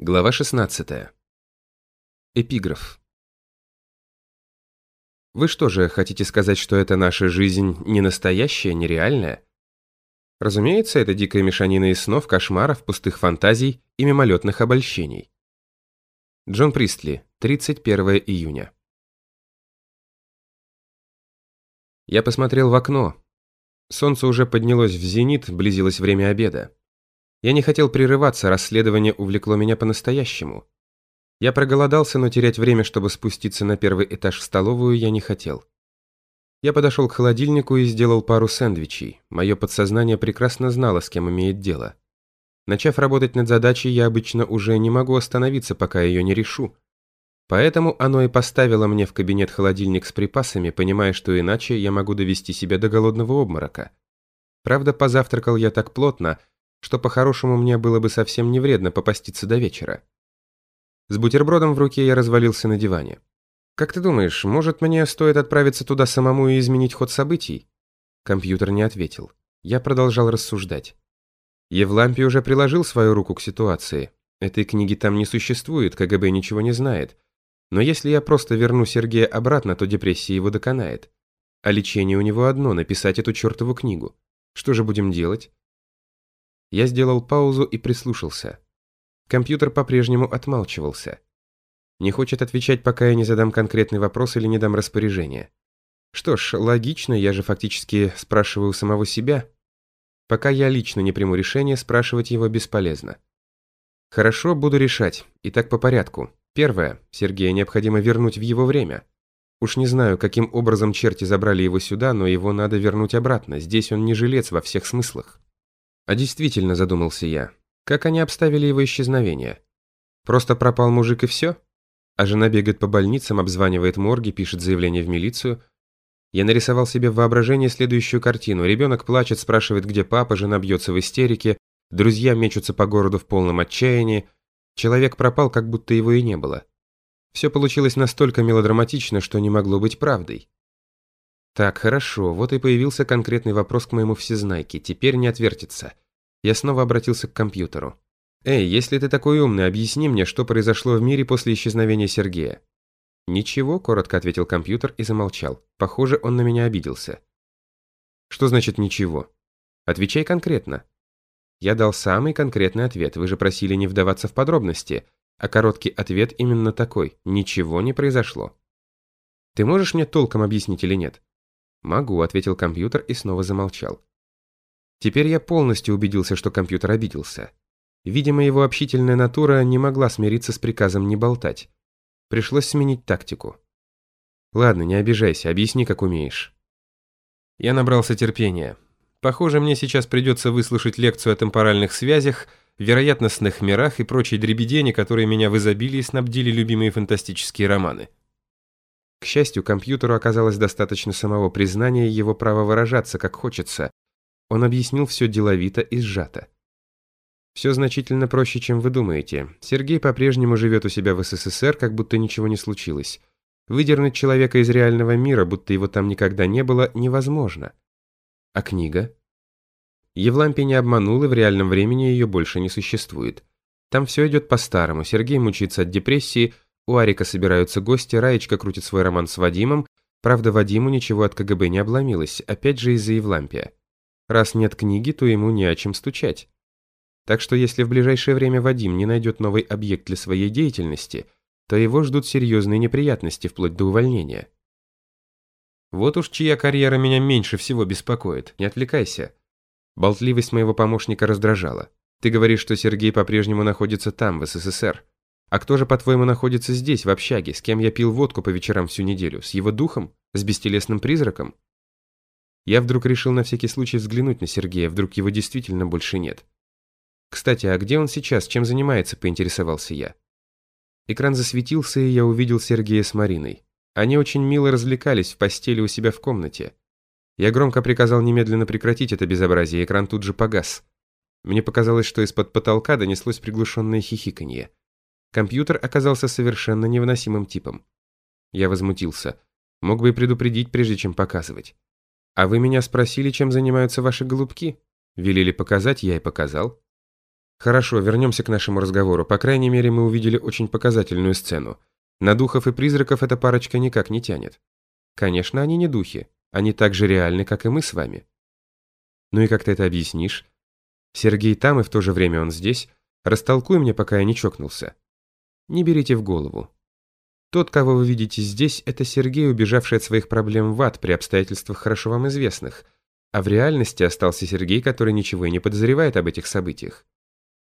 Глава 16. Эпиграф. Вы что же, хотите сказать, что эта наша жизнь не настоящая, нереальная? Разумеется, это дикая мешанина из снов, кошмаров, пустых фантазий и мимолетных обольщений. Джон Пристли, 31 июня. Я посмотрел в окно. Солнце уже поднялось в зенит, близилось время обеда. Я не хотел прерываться, расследование увлекло меня по-настоящему. Я проголодался, но терять время, чтобы спуститься на первый этаж в столовую, я не хотел. Я подошел к холодильнику и сделал пару сэндвичей. Мое подсознание прекрасно знало, с кем имеет дело. Начав работать над задачей, я обычно уже не могу остановиться, пока ее не решу. Поэтому оно и поставило мне в кабинет холодильник с припасами, понимая, что иначе я могу довести себя до голодного обморока. Правда, позавтракал я так плотно, что по-хорошему мне было бы совсем не вредно попаститься до вечера. С бутербродом в руке я развалился на диване. «Как ты думаешь, может мне стоит отправиться туда самому и изменить ход событий?» Компьютер не ответил. Я продолжал рассуждать. Евлампий уже приложил свою руку к ситуации. Этой книги там не существует, КГБ ничего не знает. Но если я просто верну Сергея обратно, то депрессия его доконает. А лечение у него одно – написать эту чертову книгу. Что же будем делать? Я сделал паузу и прислушался. Компьютер по-прежнему отмалчивался. Не хочет отвечать, пока я не задам конкретный вопрос или не дам распоряжение. Что ж, логично, я же фактически спрашиваю самого себя. Пока я лично не приму решение, спрашивать его бесполезно. Хорошо, буду решать. Итак, по порядку. Первое. Сергея необходимо вернуть в его время. Уж не знаю, каким образом черти забрали его сюда, но его надо вернуть обратно. Здесь он не жилец во всех смыслах. А действительно, задумался я, как они обставили его исчезновение? Просто пропал мужик и все? А жена бегает по больницам, обзванивает морги, пишет заявление в милицию. Я нарисовал себе в воображении следующую картину. Ребенок плачет, спрашивает, где папа, жена бьется в истерике, друзья мечутся по городу в полном отчаянии. Человек пропал, как будто его и не было. Все получилось настолько мелодраматично, что не могло быть правдой. Так, хорошо, вот и появился конкретный вопрос к моему всезнайке, теперь не отвертится. Я снова обратился к компьютеру. «Эй, если ты такой умный, объясни мне, что произошло в мире после исчезновения Сергея». «Ничего», — коротко ответил компьютер и замолчал. Похоже, он на меня обиделся. «Что значит «ничего»?» «Отвечай конкретно». Я дал самый конкретный ответ, вы же просили не вдаваться в подробности, а короткий ответ именно такой «ничего не произошло». Ты можешь мне толком объяснить или нет? «Могу», — ответил компьютер и снова замолчал. Теперь я полностью убедился, что компьютер обиделся. Видимо, его общительная натура не могла смириться с приказом не болтать. Пришлось сменить тактику. «Ладно, не обижайся, объясни, как умеешь». Я набрался терпения. Похоже, мне сейчас придется выслушать лекцию о темпоральных связях, вероятностных мирах и прочей дребедени, которые меня в изобилии снабдили любимые фантастические романы. К счастью, компьютеру оказалось достаточно самого признания его права выражаться, как хочется. Он объяснил все деловито и сжато. Все значительно проще, чем вы думаете. Сергей по-прежнему живет у себя в СССР, как будто ничего не случилось. Выдернуть человека из реального мира, будто его там никогда не было, невозможно. А книга? Евлампий не обманул, и в реальном времени ее больше не существует. Там все идет по-старому. Сергей мучится от депрессии, у Арика собираются гости, Раечка крутит свой роман с Вадимом. Правда, Вадиму ничего от КГБ не обломилось, опять же из-за Евлампия. Раз нет книги, то ему не о чем стучать. Так что если в ближайшее время Вадим не найдет новый объект для своей деятельности, то его ждут серьезные неприятности, вплоть до увольнения. Вот уж чья карьера меня меньше всего беспокоит, не отвлекайся. Болтливость моего помощника раздражала. Ты говоришь, что Сергей по-прежнему находится там, в СССР. А кто же, по-твоему, находится здесь, в общаге, с кем я пил водку по вечерам всю неделю? С его духом? С бестелесным призраком? Я вдруг решил на всякий случай взглянуть на Сергея, вдруг его действительно больше нет. Кстати, а где он сейчас, чем занимается, поинтересовался я. Экран засветился, и я увидел Сергея с Мариной. Они очень мило развлекались в постели у себя в комнате. Я громко приказал немедленно прекратить это безобразие, экран тут же погас. Мне показалось, что из-под потолка донеслось приглушенное хихиканье. Компьютер оказался совершенно невыносимым типом. Я возмутился. Мог бы и предупредить, прежде чем показывать. А вы меня спросили, чем занимаются ваши голубки? Велели показать, я и показал. Хорошо, вернемся к нашему разговору. По крайней мере, мы увидели очень показательную сцену. На духов и призраков эта парочка никак не тянет. Конечно, они не духи. Они так же реальны, как и мы с вами. Ну и как ты это объяснишь? Сергей там, и в то же время он здесь. Растолкуй мне, пока я не чокнулся. Не берите в голову. Тот, кого вы видите здесь, это Сергей, убежавший от своих проблем в ад при обстоятельствах хорошо вам известных. А в реальности остался Сергей, который ничего и не подозревает об этих событиях.